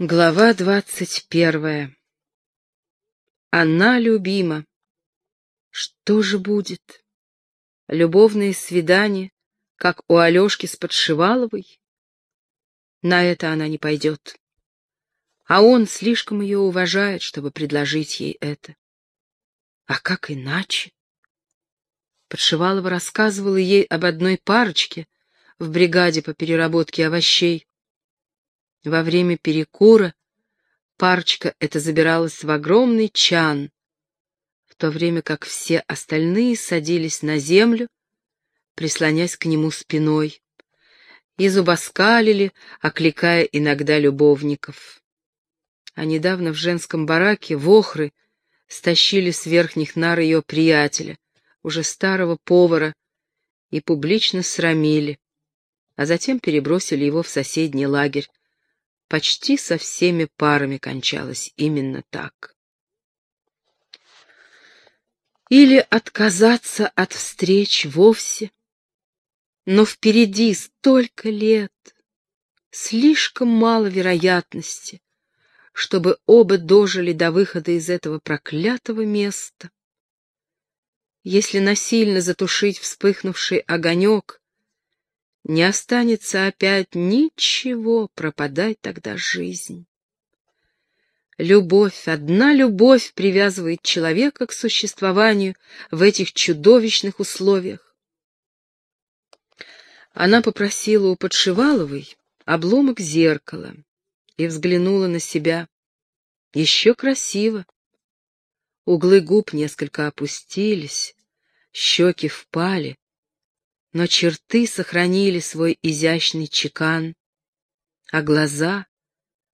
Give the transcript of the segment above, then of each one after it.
Глава двадцать первая. Она любима. Что же будет? Любовные свидания, как у Алешки с Подшиваловой? На это она не пойдет. А он слишком ее уважает, чтобы предложить ей это. А как иначе? Подшивалова рассказывала ей об одной парочке в бригаде по переработке овощей, во время перекура парочка эта забиралась в огромный чан, в то время как все остальные садились на землю, прислонясь к нему спиной, и зубоскалили, окликая иногда любовников. А недавно в женском бараке вохры стащили с верхних нар ее приятеля, уже старого повара, и публично срамили, а затем перебросили его в соседний лагерь, почти со всеми парами кончалось именно так. Или отказаться от встреч вовсе. Но впереди столько лет, слишком мало вероятности, чтобы оба дожили до выхода из этого проклятого места. Если насильно затушить вспыхнувший огонек, не останется опять ничего, пропадать тогда жизнь. Любовь, одна любовь привязывает человека к существованию в этих чудовищных условиях. Она попросила у Подшиваловой обломок зеркала и взглянула на себя. Еще красиво. Углы губ несколько опустились, щеки впали, но черты сохранили свой изящный чекан, а глаза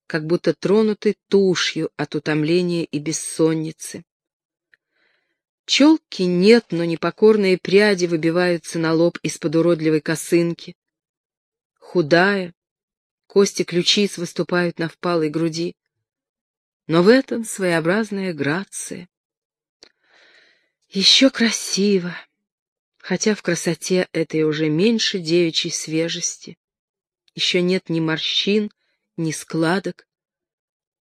как будто тронуты тушью от утомления и бессонницы. Челки нет, но непокорные пряди выбиваются на лоб из-под уродливой косынки. Худая, кости ключиц выступают на впалой груди. Но в этом своеобразная грация. Еще красиво, хотя в красоте этой уже меньше девичьей свежести. Еще нет ни морщин, ни складок,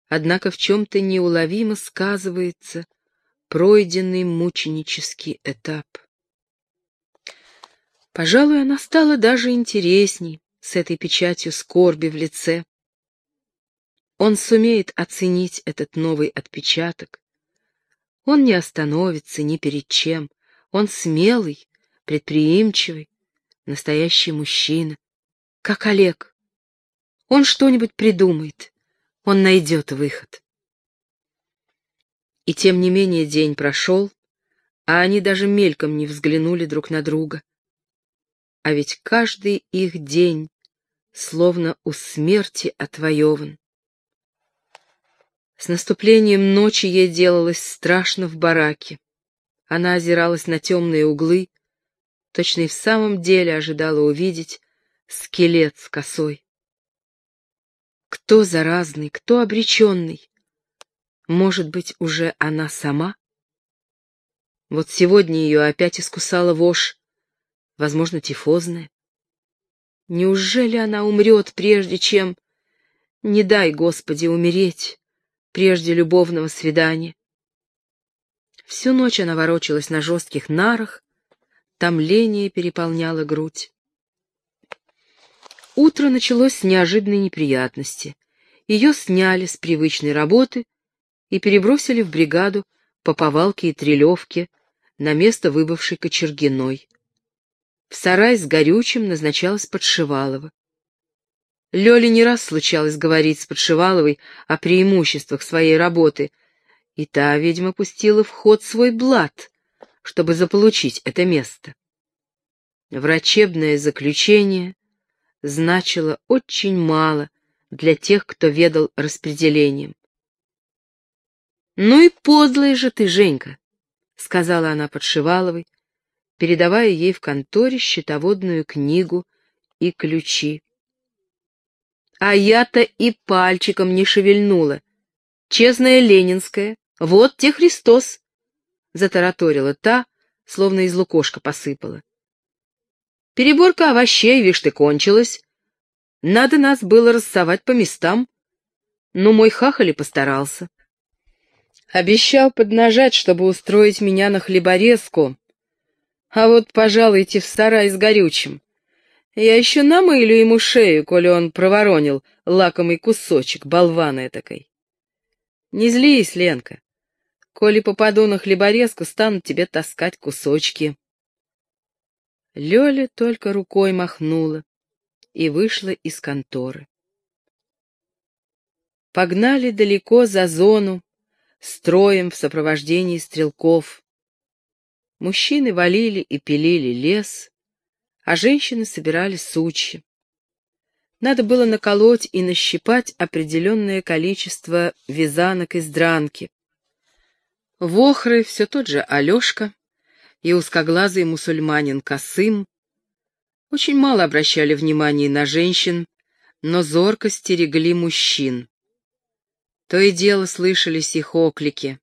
однако в чем-то неуловимо сказывается пройденный мученический этап. Пожалуй, она стала даже интересней с этой печатью скорби в лице. Он сумеет оценить этот новый отпечаток. Он не остановится ни перед чем. Он смелый, предприимчивый, настоящий мужчина, как Олег. Он что-нибудь придумает, он найдет выход. И тем не менее день прошел, а они даже мельком не взглянули друг на друга. А ведь каждый их день словно у смерти отвоеван. С наступлением ночи ей делалось страшно в бараке. Она озиралась на темные углы, точно и в самом деле ожидала увидеть скелет с косой. Кто заразный, кто обреченный? Может быть, уже она сама? Вот сегодня ее опять искусала вошь, возможно, тифозная. Неужели она умрет, прежде чем... Не дай, Господи, умереть, прежде любовного свидания. Всю ночь она ворочалась на жестких нарах, Томление переполняло грудь. Утро началось с неожиданной неприятности. Ее сняли с привычной работы и перебросили в бригаду по повалке и трелевке на место выбывшей Кочергиной. В сарай с горючим назначалась Подшивалова. Лёле не раз случалось говорить с Подшиваловой о преимуществах своей работы, и та, видимо, пустила в ход свой блат, чтобы заполучить это место. Врачебное заключение значило очень мало для тех, кто ведал распределением. «Ну и подлая же ты, Женька», — сказала она Подшиваловой, передавая ей в конторе счетоводную книгу и ключи. «А я-то и пальчиком не шевельнула. Честная ленинская, вот те Христос затараторила та, словно из лукошка посыпала. Переборка овощей, вишь ты, кончилась. Надо нас было рассовать по местам. но мой хахали постарался. Обещал поднажать, чтобы устроить меня на хлеборезку, а вот пожалуйте в сарай с горючим. Я еще намылю ему шею, коли он проворонил лакомый кусочек, болвана этакой. Не злись, Ленка. Коли попаду на хлеборезку, стану тебе таскать кусочки. Лёля только рукой махнула и вышла из конторы. Погнали далеко за зону, строем в сопровождении стрелков. Мужчины валили и пилили лес, а женщины собирали сучья. Надо было наколоть и нащипать определенное количество вязанок из дранки. Вохры все тот же Алешка и узкоглазый мусульманин Касым очень мало обращали внимания на женщин, но зорко стерегли мужчин. То и дело слышались их оклики.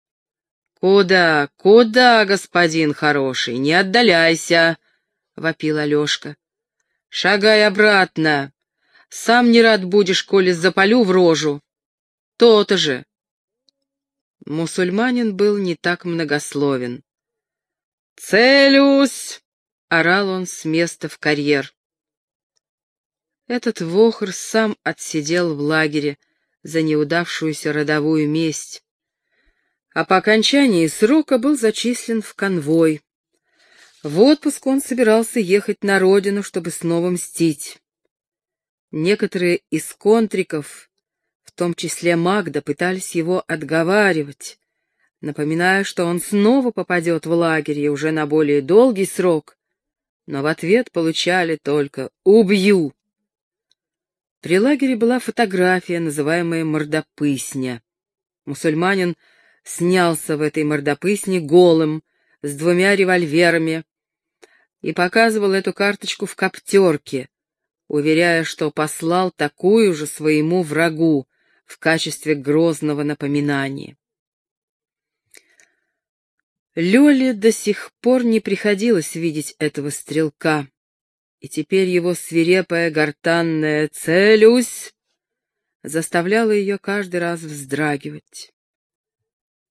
«Куда, куда, господин хороший, не отдаляйся!» — вопил Алешка. «Шагай обратно! Сам не рад будешь, коли запалю в рожу! То-то же!» Мусульманин был не так многословен. «Целюсь!» — орал он с места в карьер. Этот вохр сам отсидел в лагере за неудавшуюся родовую месть, а по окончании срока был зачислен в конвой, в отпуск он собирался ехать на родину, чтобы снова мстить. Некоторые из контриков, в том числе Магда, пытались его отговаривать, напоминая, что он снова попадет в лагерь и уже на более долгий срок, но в ответ получали только «убью». При лагере была фотография, называемая «мордопысня». Мусульманин снялся в этой мордопысне голым, с двумя револьверами, и показывал эту карточку в коптерке, уверяя, что послал такую же своему врагу в качестве грозного напоминания. Лёле до сих пор не приходилось видеть этого стрелка, и теперь его свирепая гортанная «целюсь» заставляла ее каждый раз вздрагивать.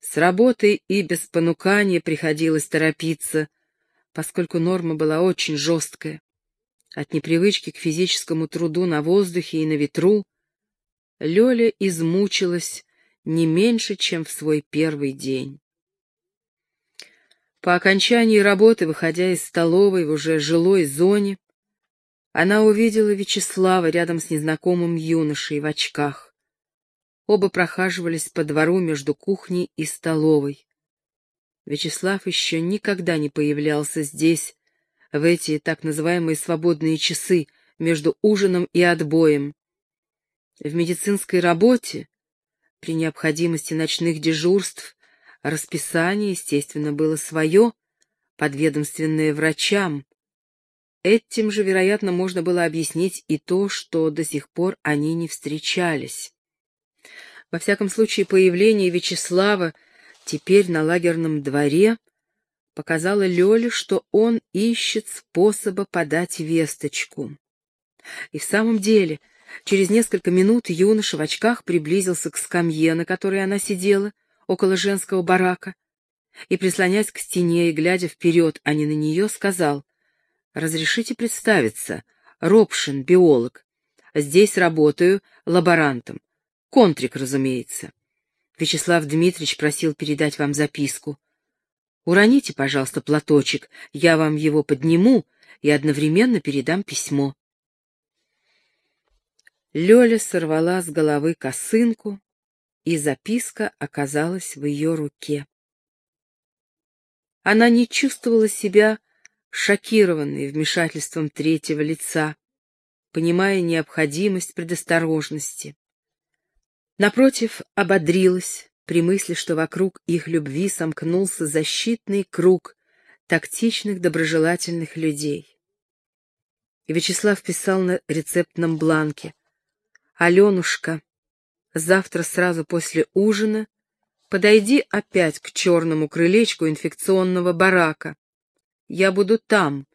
С работой и без понукания приходилось торопиться — поскольку норма была очень жесткая. От непривычки к физическому труду на воздухе и на ветру Лёля измучилась не меньше, чем в свой первый день. По окончании работы, выходя из столовой в уже жилой зоне, она увидела Вячеслава рядом с незнакомым юношей в очках. Оба прохаживались по двору между кухней и столовой. Вячеслав еще никогда не появлялся здесь, в эти так называемые свободные часы между ужином и отбоем. В медицинской работе, при необходимости ночных дежурств, расписание, естественно, было свое, подведомственное врачам. Этим же, вероятно, можно было объяснить и то, что до сих пор они не встречались. Во всяком случае, появление Вячеслава теперь на лагерном дворе показала Лёле, что он ищет способа подать весточку. И в самом деле, через несколько минут юноша в очках приблизился к скамье, на которой она сидела, около женского барака, и, прислонясь к стене и глядя вперед, а не на нее, сказал, «Разрешите представиться, Робшин, биолог. Здесь работаю лаборантом. Контрик, разумеется. Вячеслав Дмитриевич просил передать вам записку. Уроните, пожалуйста, платочек, я вам его подниму и одновременно передам письмо. Лёля сорвала с головы косынку, и записка оказалась в ее руке. Она не чувствовала себя шокированной вмешательством третьего лица, понимая необходимость предосторожности. Напротив, ободрилась при мысли, что вокруг их любви сомкнулся защитный круг тактичных, доброжелательных людей. И Вячеслав писал на рецептном бланке. «Аленушка, завтра сразу после ужина подойди опять к черному крылечку инфекционного барака. Я буду там.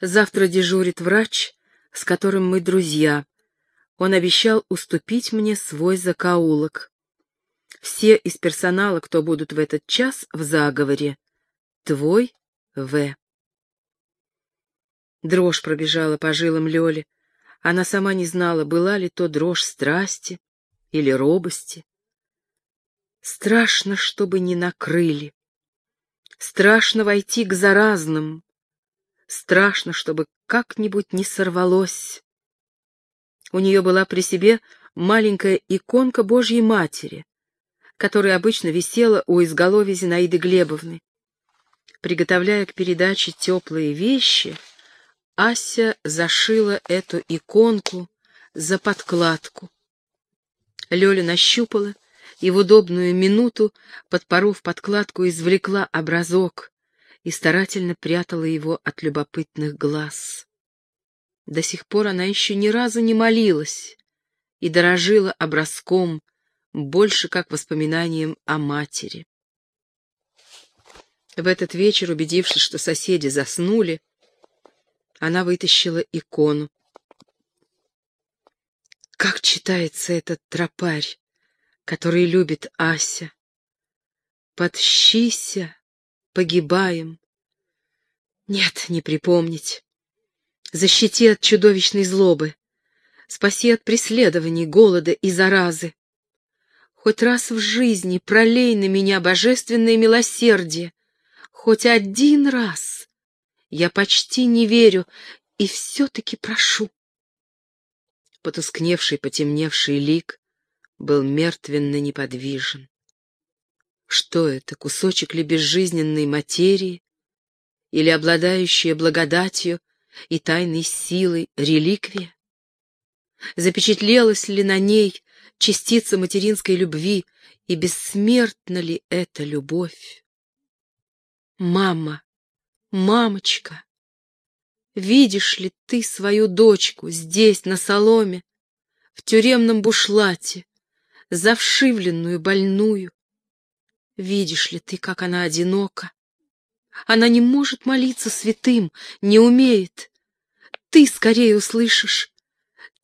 Завтра дежурит врач, с которым мы друзья. он обещал уступить мне свой закоулок. Все из персонала, кто будут в этот час в заговоре, твой В. Дрожь пробежала по жилам Лёли. Она сама не знала, была ли то дрожь страсти или робости. Страшно, чтобы не накрыли. Страшно войти к заразным. Страшно, чтобы как-нибудь не сорвалось. У нее была при себе маленькая иконка Божьей Матери, которая обычно висела у изголовья Зинаиды Глебовны. Приготовляя к передаче теплые вещи, Ася зашила эту иконку за подкладку. Лёля нащупала и в удобную минуту, подпоров подкладку, извлекла образок и старательно прятала его от любопытных глаз. До сих пор она еще ни разу не молилась и дорожила образком больше как воспоминанием о матери. В этот вечер, убедившись, что соседи заснули, она вытащила икону. Как читается этот тропарь, который любит Ася? Подщися, погибаем. Нет, не припомнить. Защити от чудовищной злобы. Спаси от преследований, голода и заразы. Хоть раз в жизни пролей на меня божественное милосердие. Хоть один раз. Я почти не верю и все-таки прошу. Потускневший, потемневший лик был мертвенно неподвижен. Что это, кусочек ли безжизненной материи или обладающая благодатью и тайной силой реликвия? Запечатлелась ли на ней частица материнской любви, и бессмертна ли эта любовь? Мама, мамочка, видишь ли ты свою дочку здесь, на соломе, в тюремном бушлате, завшивленную, больную? Видишь ли ты, как она одинока? Она не может молиться святым, не умеет. Ты скорее услышишь.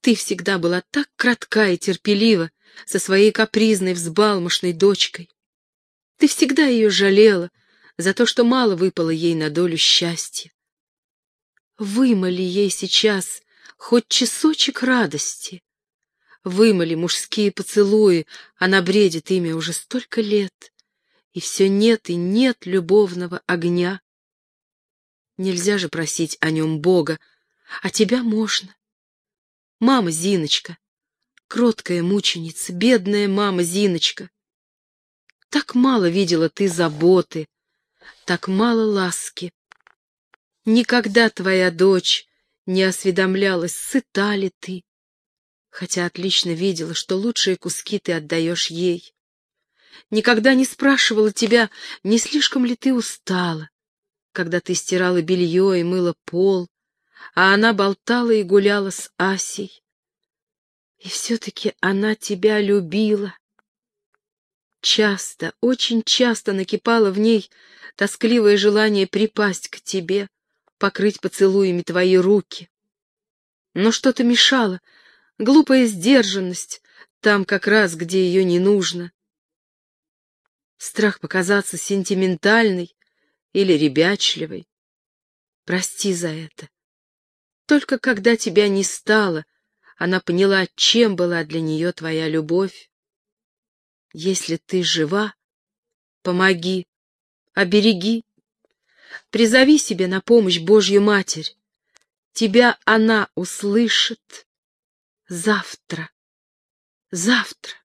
Ты всегда была так кратка и терпелива со своей капризной, взбалмошной дочкой. Ты всегда ее жалела за то, что мало выпало ей на долю счастья. Вымоли ей сейчас хоть часочек радости. Вымоли мужские поцелуи, она бредит ими уже столько лет и все нет и нет любовного огня. Нельзя же просить о нем Бога, а тебя можно. Мама Зиночка, кроткая мученица, бедная мама Зиночка. Так мало видела ты заботы, так мало ласки. Никогда твоя дочь не осведомлялась, сыта ли ты, хотя отлично видела, что лучшие куски ты отдаешь ей никогда не спрашивала тебя, не слишком ли ты устала, когда ты стирала белье и мыла пол, а она болтала и гуляла с Асей. И все-таки она тебя любила. Часто, очень часто накипало в ней тоскливое желание припасть к тебе, покрыть поцелуями твои руки. Но что-то мешало, глупая сдержанность, там как раз, где ее не нужно страх показаться сентиментальной или ребячливой. Прости за это. Только когда тебя не стало, она поняла, чем была для нее твоя любовь. Если ты жива, помоги, обереги, призови себе на помощь Божью Матерь. Тебя она услышит завтра, завтра.